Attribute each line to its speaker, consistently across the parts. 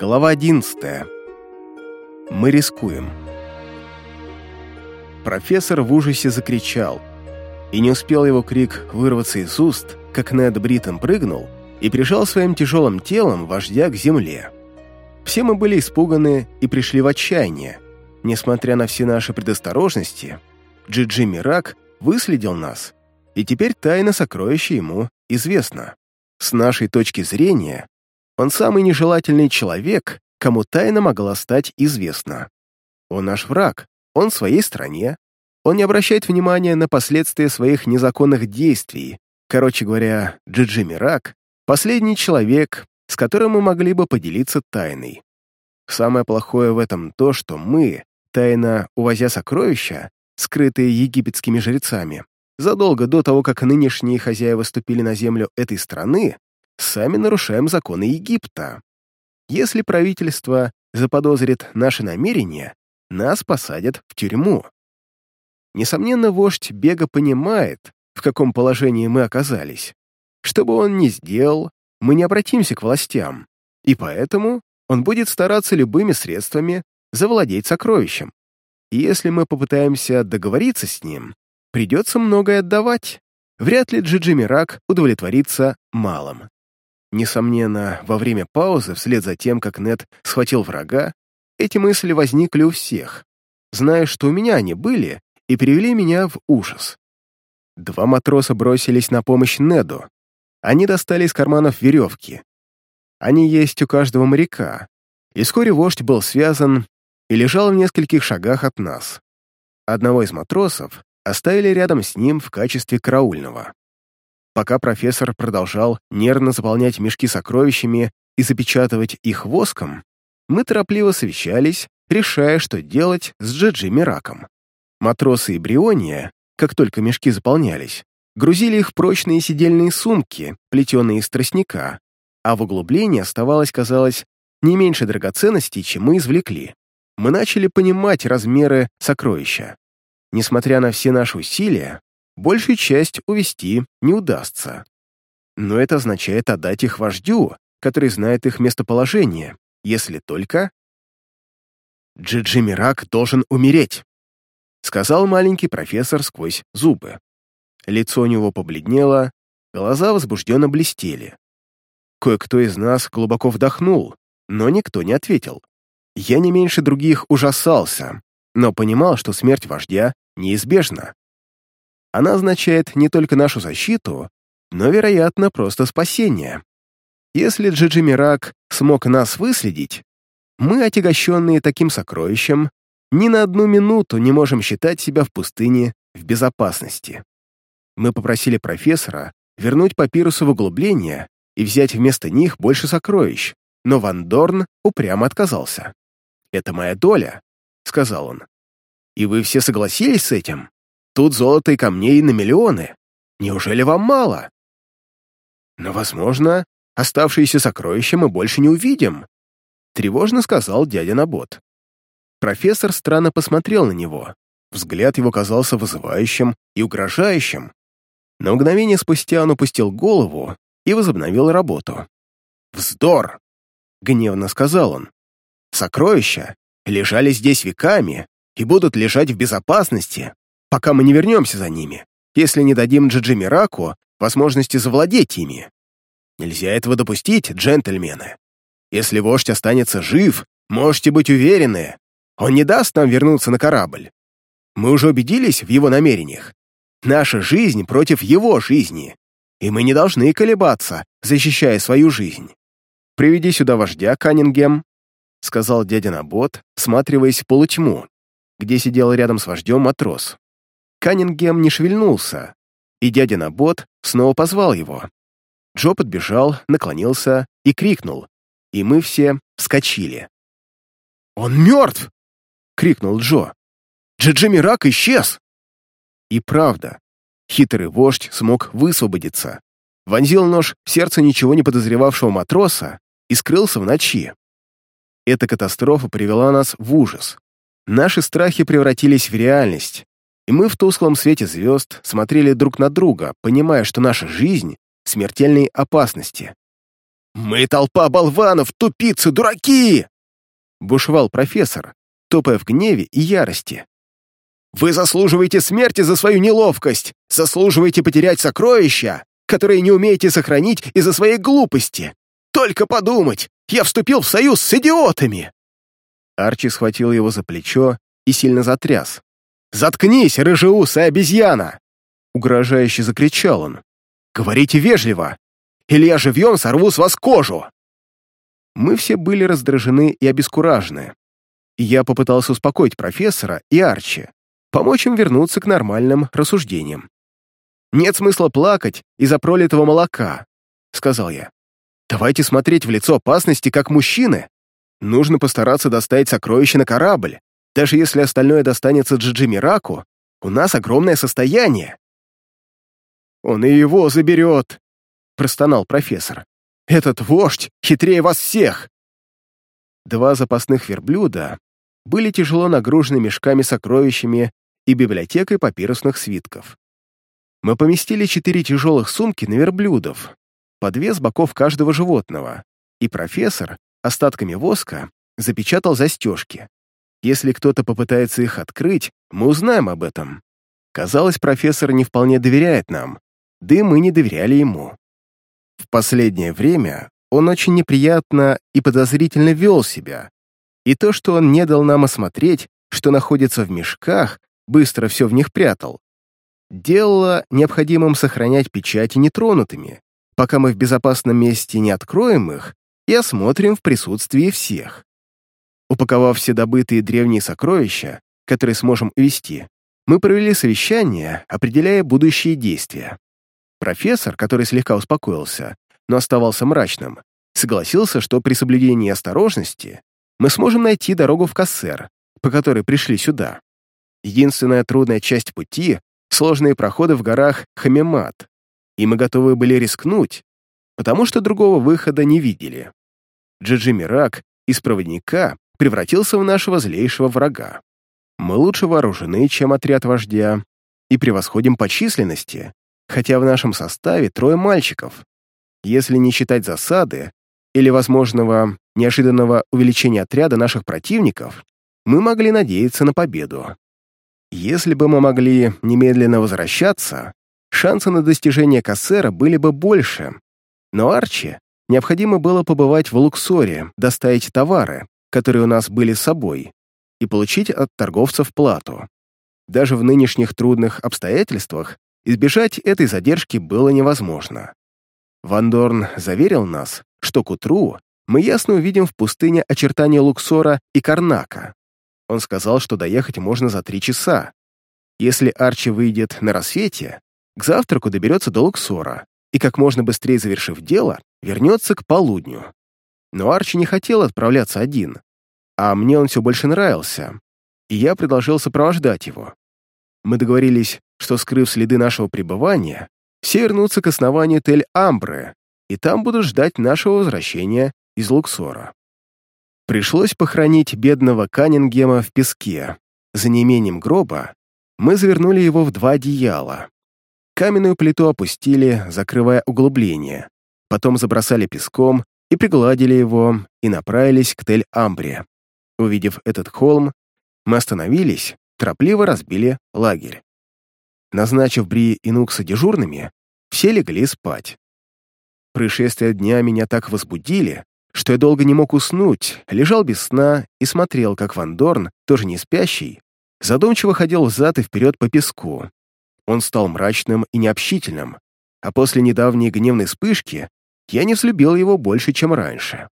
Speaker 1: Глава 11. Мы рискуем. Профессор в ужасе закричал, и не успел его крик вырваться из уст, как Нед Бриттон прыгнул и прижал своим тяжелым телом вождя к земле. Все мы были испуганы и пришли в отчаяние. Несмотря на все наши предосторожности, Джиджи Мирак выследил нас, и теперь тайна сокровища ему известна. С нашей точки зрения, он самый нежелательный человек, кому тайна могла стать известна. Он наш враг, он в своей стране, он не обращает внимания на последствия своих незаконных действий. Короче говоря, Джиджи Мирак — последний человек, с которым мы могли бы поделиться тайной. Самое плохое в этом то, что мы, тайно увозя сокровища, скрытые египетскими жрецами, задолго до того, как нынешние хозяева ступили на землю этой страны, сами нарушаем законы Египта. Если правительство заподозрит наши намерения, нас посадят в тюрьму. Несомненно, вождь Бега понимает, в каком положении мы оказались. Что бы он ни сделал, мы не обратимся к властям, и поэтому он будет стараться любыми средствами завладеть сокровищем. И если мы попытаемся договориться с ним, придется многое отдавать. Вряд ли Джиджи Мирак удовлетворится малым. Несомненно, во время паузы, вслед за тем, как Нед схватил врага, эти мысли возникли у всех, зная, что у меня они были, и привели меня в ужас. Два матроса бросились на помощь Неду. Они достали из карманов веревки. Они есть у каждого моряка, и вскоре вождь был связан и лежал в нескольких шагах от нас. Одного из матросов оставили рядом с ним в качестве караульного. Пока профессор продолжал нервно заполнять мешки сокровищами и запечатывать их воском, мы торопливо совещались, решая, что делать с Джиджи Мираком. Матросы и Бриония, как только мешки заполнялись, грузили их в прочные сидельные сумки, плетеные из тростника, а в углублении оставалось, казалось, не меньше драгоценностей, чем мы извлекли. Мы начали понимать размеры сокровища. Несмотря на все наши усилия, большую часть увести не удастся. Но это означает отдать их вождю, который знает их местоположение, если только... «Джиджи Мирак должен умереть», — сказал маленький профессор сквозь зубы. Лицо у него побледнело, глаза возбужденно блестели. Кое-кто из нас глубоко вдохнул, но никто не ответил. Я не меньше других ужасался, но понимал, что смерть вождя неизбежна. Она означает не только нашу защиту, но, вероятно, просто спасение. Если Джиджи Мирак смог нас выследить, мы, отягощенные таким сокровищем, ни на одну минуту не можем считать себя в пустыне в безопасности. Мы попросили профессора вернуть папирусы в углубление и взять вместо них больше сокровищ, но Ван Дорн упрямо отказался. «Это моя доля», — сказал он. «И вы все согласились с этим?» Тут золота и камней на миллионы. Неужели вам мало? Но, возможно, оставшиеся сокровища мы больше не увидим, тревожно сказал дядя Набот. Профессор странно посмотрел на него. Взгляд его казался вызывающим и угрожающим. На мгновение спустя он упустил голову и возобновил работу. «Вздор!» — гневно сказал он. «Сокровища лежали здесь веками и будут лежать в безопасности, пока мы не вернемся за ними, если не дадим Джиджи Мираку возможности завладеть ими. Нельзя этого допустить, джентльмены. Если вождь останется жив, можете быть уверены, он не даст нам вернуться на корабль. Мы уже убедились в его намерениях. Наша жизнь против его жизни, и мы не должны колебаться, защищая свою жизнь. «Приведи сюда вождя, Каннингем», — сказал дядя Набот, всматриваясь в полутьму, где сидел рядом с вождем матрос. Каннингем не шевельнулся, и дядя Набот снова позвал его. Джо подбежал, наклонился и крикнул, и мы все вскочили. «Он мертв!» — крикнул Джо. «Джиджи Мирак исчез!» И правда, хитрый вождь смог высвободиться, вонзил нож в сердце ничего не подозревавшего матроса и скрылся в ночи. Эта катастрофа привела нас в ужас. Наши страхи превратились в реальность, и мы в тусклом свете звезд смотрели друг на друга, понимая, что наша жизнь смертельной опасности. «Мы толпа болванов, тупицы, дураки!» Бушевал профессор, топая в гневе и ярости. «Вы заслуживаете смерти за свою неловкость, заслуживаете потерять сокровища, которые не умеете сохранить из-за своей глупости. Только подумать, я вступил в союз с идиотами!» Арчи схватил его за плечо и сильно затряс. «Заткнись, рыжеусая обезьяна!» Угрожающе закричал он. «Говорите вежливо, или я живьем сорву с вас кожу!» Мы все были раздражены и обескуражены. Я попытался успокоить профессора и Арчи, помочь им вернуться к нормальным рассуждениям. «Нет смысла плакать из-за пролитого молока», — сказал я. «Давайте смотреть в лицо опасности как мужчины. Нужно постараться доставить сокровища на корабль. Даже если остальное достанется Джиджи Мираку, у нас огромное состояние». «Он и его заберет», — простонал профессор. «Этот вождь хитрее вас всех!» Два запасных верблюда были тяжело нагружены мешками сокровищами и библиотекой папирусных свитков. Мы поместили четыре тяжелых сумки на верблюдов, по две с боков каждого животного, и профессор остатками воска запечатал застежки. Если кто-то попытается их открыть, мы узнаем об этом. Казалось, профессор не вполне доверяет нам, да и мы не доверяли ему. В последнее время он очень неприятно и подозрительно вел себя, и то, что он не дал нам осмотреть, что находится в мешках, быстро все в них прятал, делало необходимым сохранять печати нетронутыми, пока мы в безопасном месте не откроем их и осмотрим в присутствии всех. Упаковав все добытые древние сокровища, которые сможем увести, мы провели совещание, определяя будущие действия. Профессор, который слегка успокоился, но оставался мрачным, согласился, что при соблюдении осторожности мы сможем найти дорогу в Кассер, по которой пришли сюда. Единственная трудная часть пути — сложные проходы в горах Хамемат, и мы готовы были рискнуть, потому что другого выхода не видели. Джиджи Мирак из проводника превратился в нашего злейшего врага. Мы лучше вооружены, чем отряд вождя, и превосходим по численности, хотя в нашем составе трое мальчиков. Если не считать засады или возможного неожиданного увеличения отряда наших противников, мы могли надеяться на победу. Если бы мы могли немедленно возвращаться, шансы на достижение Кассера были бы больше, но Арчи необходимо было побывать в Луксоре, доставить товары, которые у нас были с собой, и получить от торговцев плату. Даже в нынешних трудных обстоятельствах избежать этой задержки было невозможно. Ван Дорн заверил нас, что к утру мы ясно увидим в пустыне очертания Луксора и Карнака. Он сказал, что доехать можно за три часа. Если Арчи выйдет на рассвете, к завтраку доберется до Луксора и, как можно быстрее завершив дело, вернется к полудню. Но Арчи не хотел отправляться один, а мне он все больше нравился, и я предложил сопровождать его. Мы договорились, что, скрыв следы нашего пребывания, все вернутся к основанию Тель-Амбре, и там будут ждать нашего возвращения из Луксора. Пришлось похоронить бедного Каннингема в песке. За неимением гроба мы завернули его в два одеяла. Каменную плиту опустили, закрывая углубление. Потом забросали песком и пригладили его, и направились к Тель-Амбре. Увидев этот холм, мы остановились, торопливо разбили лагерь. Назначив Бри и Нукса дежурными, все легли спать. Происшествия дня меня так возбудили, что я долго не мог уснуть, лежал без сна и смотрел, как Ван Дорн, тоже не спящий, задумчиво ходил взад и вперед по песку. Он стал мрачным и необщительным, а после недавней гневной вспышки я не взлюбил его больше, чем раньше.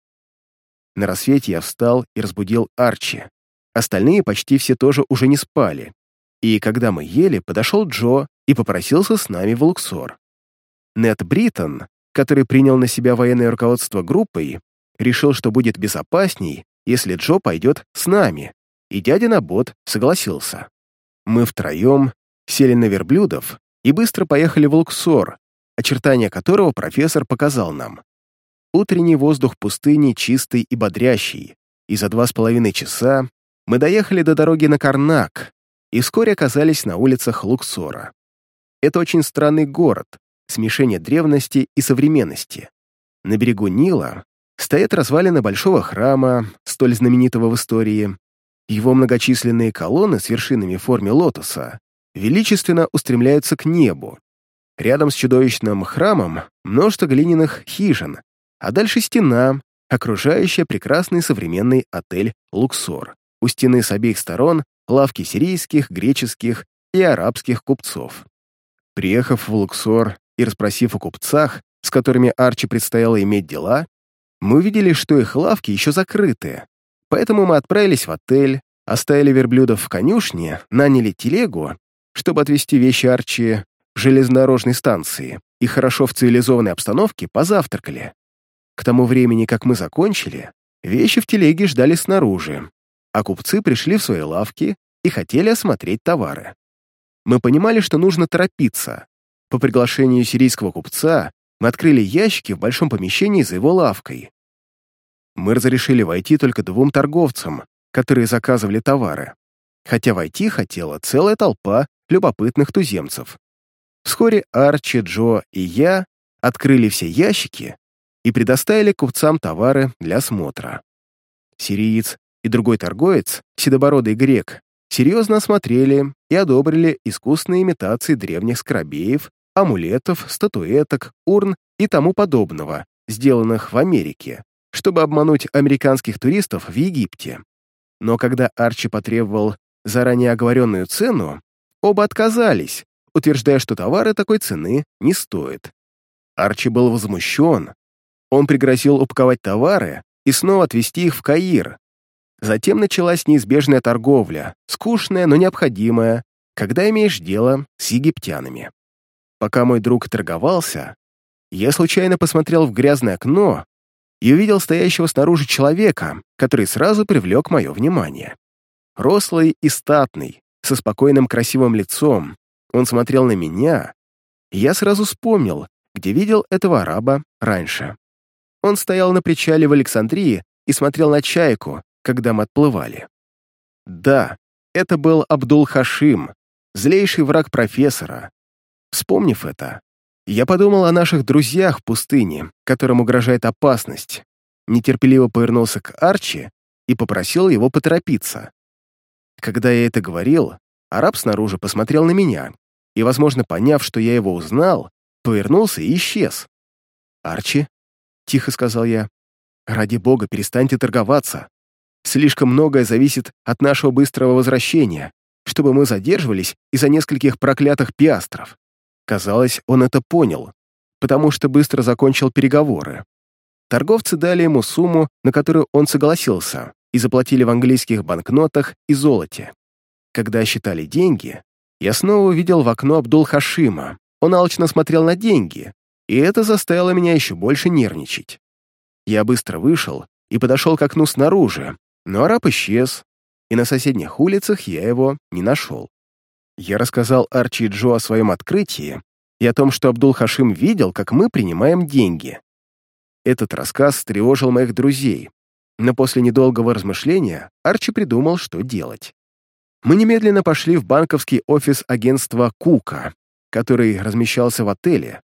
Speaker 1: На рассвете я встал и разбудил Арчи. Остальные почти все тоже уже не спали. И когда мы ели, подошел Джо и попросился с нами в Луксор. Нет Бриттон, который принял на себя военное руководство группой, решил, что будет безопасней, если Джо пойдет с нами, и дядя Набот согласился. Мы втроем сели на верблюдов и быстро поехали в Луксор, очертания которого профессор показал нам. Утренний воздух пустыни чистый и бодрящий, и за два с половиной часа мы доехали до дороги на Карнак и вскоре оказались на улицах Луксора. Это очень странный город, смешение древности и современности. На берегу Нила стоят развалины большого храма, столь знаменитого в истории. Его многочисленные колонны с вершинами в форме лотоса величественно устремляются к небу. Рядом с чудовищным храмом множество глиняных хижин, а дальше стена, окружающая прекрасный современный отель «Луксор». У стены с обеих сторон лавки сирийских, греческих и арабских купцов. Приехав в Луксор и расспросив о купцах, с которыми Арчи предстояло иметь дела, мы увидели, что их лавки еще закрыты, поэтому мы отправились в отель, оставили верблюдов в конюшне, наняли телегу, чтобы отвезти вещи Арчи железнодорожной станции и хорошо в цивилизованной обстановке позавтракали. К тому времени, как мы закончили, вещи в телеге ждали снаружи, а купцы пришли в свои лавки и хотели осмотреть товары. Мы понимали, что нужно торопиться. По приглашению сирийского купца мы открыли ящики в большом помещении за его лавкой. Мы разрешили войти только двум торговцам, которые заказывали товары, хотя войти хотела целая толпа любопытных туземцев. Вскоре Арчи, Джо и я открыли все ящики и предоставили купцам товары для осмотра. Сириец и другой торговец, седобородый грек, серьезно осмотрели и одобрили искусные имитации древних скоробеев, амулетов, статуэток, урн и тому подобного, сделанных в Америке, чтобы обмануть американских туристов в Египте. Но когда Арчи потребовал заранее оговоренную цену, оба отказались, утверждая, что товары такой цены не стоят. Арчи был возмущен. Он пригрозил упаковать товары и снова отвезти их в Каир, Затем началась неизбежная торговля, скучная, но необходимая, когда имеешь дело с египтянами. Пока мой друг торговался, я случайно посмотрел в грязное окно и увидел стоящего снаружи человека, который сразу привлек мое внимание. Рослый и статный, со спокойным красивым лицом, он смотрел на меня, и я сразу вспомнил, где видел этого араба раньше. Он стоял на причале в Александрии и смотрел на чайку, когда мы отплывали. Да, это был Абдул-Хашим, злейший враг профессора. Вспомнив это, я подумал о наших друзьях в пустыне, которым угрожает опасность, нетерпеливо повернулся к Арчи и попросил его поторопиться. Когда я это говорил, араб снаружи посмотрел на меня и, возможно, поняв, что я его узнал, повернулся и исчез. «Арчи», — тихо сказал я, — «ради бога, перестаньте торговаться. Слишком многое зависит от нашего быстрого возвращения, чтобы мы задерживались из-за нескольких проклятых пиастров. Казалось, он это понял, потому что быстро закончил переговоры. Торговцы дали ему сумму, на которую он согласился, и заплатили в английских банкнотах и золоте. Когда считали деньги, я снова увидел в окно Абдул-Хашима. Он алчно смотрел на деньги, и это заставило меня еще больше нервничать. Я быстро вышел и подошел к окну снаружи, но араб исчез, и на соседних улицах я его не нашел. Я рассказал Арчи и Джо о своем открытии и о том, что Абдул-Хашим видел, как мы принимаем деньги. Этот рассказ встревожил моих друзей, но после недолгого размышления Арчи придумал, что делать. Мы немедленно пошли в банковский офис агентства «Кука», который размещался в отеле,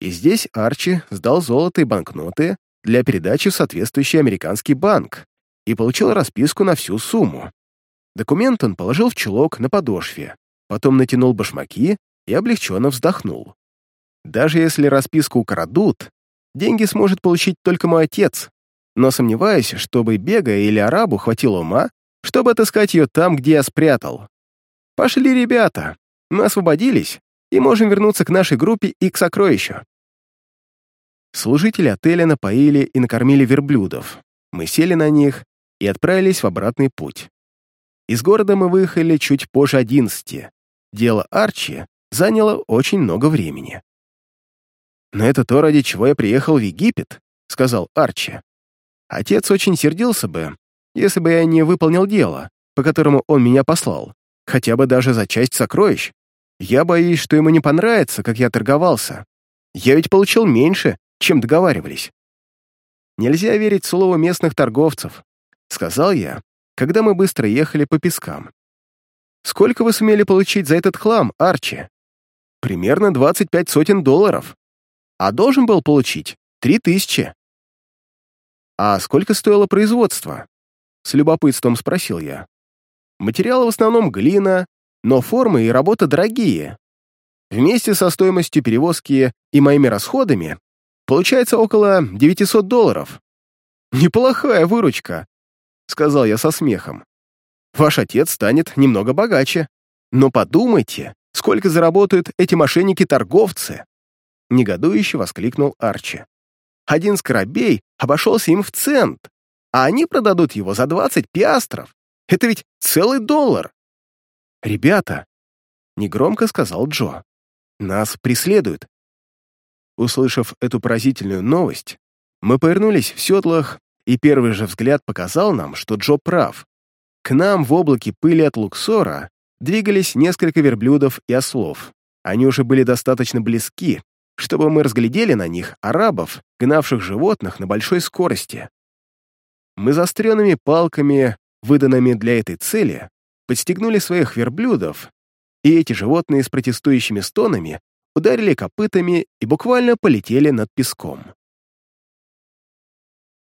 Speaker 1: и здесь Арчи сдал золото и банкноты для передачи в соответствующий американский банк, и получил расписку на всю сумму. Документ он положил в чулок на подошве, потом натянул башмаки и облегченно вздохнул. Даже если расписку украдут, деньги сможет получить только мой отец, но сомневаюсь, чтобы Бега или Арабу хватило ума, чтобы отыскать ее там, где я спрятал. Пошли, ребята, мы освободились и можем вернуться к нашей группе и к сокровищу. Служители отеля напоили и накормили верблюдов. Мы сели на них и отправились в обратный путь. Из города мы выехали чуть позже одиннадцати. Дело Арчи заняло очень много времени. «Но это то, ради чего я приехал в Египет», — сказал Арчи. «Отец очень сердился бы, если бы я не выполнил дело, по которому он меня послал, хотя бы даже за часть сокровищ. Я боюсь, что ему не понравится, как я торговался. Я ведь получил меньше, чем договаривались». Нельзя верить слову местных торговцев сказал я, когда мы быстро ехали по пескам. «Сколько вы сумели получить за этот хлам, Арчи?» «Примерно 25 сотен долларов. А должен был получить три тысячи. «А сколько стоило производство?» С любопытством спросил я. Материалы в основном глина, но формы и работа дорогие. Вместе со стоимостью перевозки и моими расходами получается около 900 долларов. Неплохая выручка, сказал я со смехом. Ваш отец станет немного богаче. Но подумайте, сколько заработают эти мошенники-торговцы!» Негодующе воскликнул Арчи. «Один скоробей обошелся им в цент, а они продадут его за 20 пиастров. Это ведь целый доллар!» «Ребята!» — негромко сказал Джо. «Нас преследуют!» Услышав эту поразительную новость, мы повернулись в седлах, и первый же взгляд показал нам, что Джо прав. К нам в облаке пыли от Луксора двигались несколько верблюдов и ослов. Они уже были достаточно близки, чтобы мы разглядели на них арабов, гнавших животных на большой скорости. Мы заостренными палками, выданными для этой цели, подстегнули своих верблюдов, и эти животные с протестующими стонами ударили копытами и буквально полетели над песком.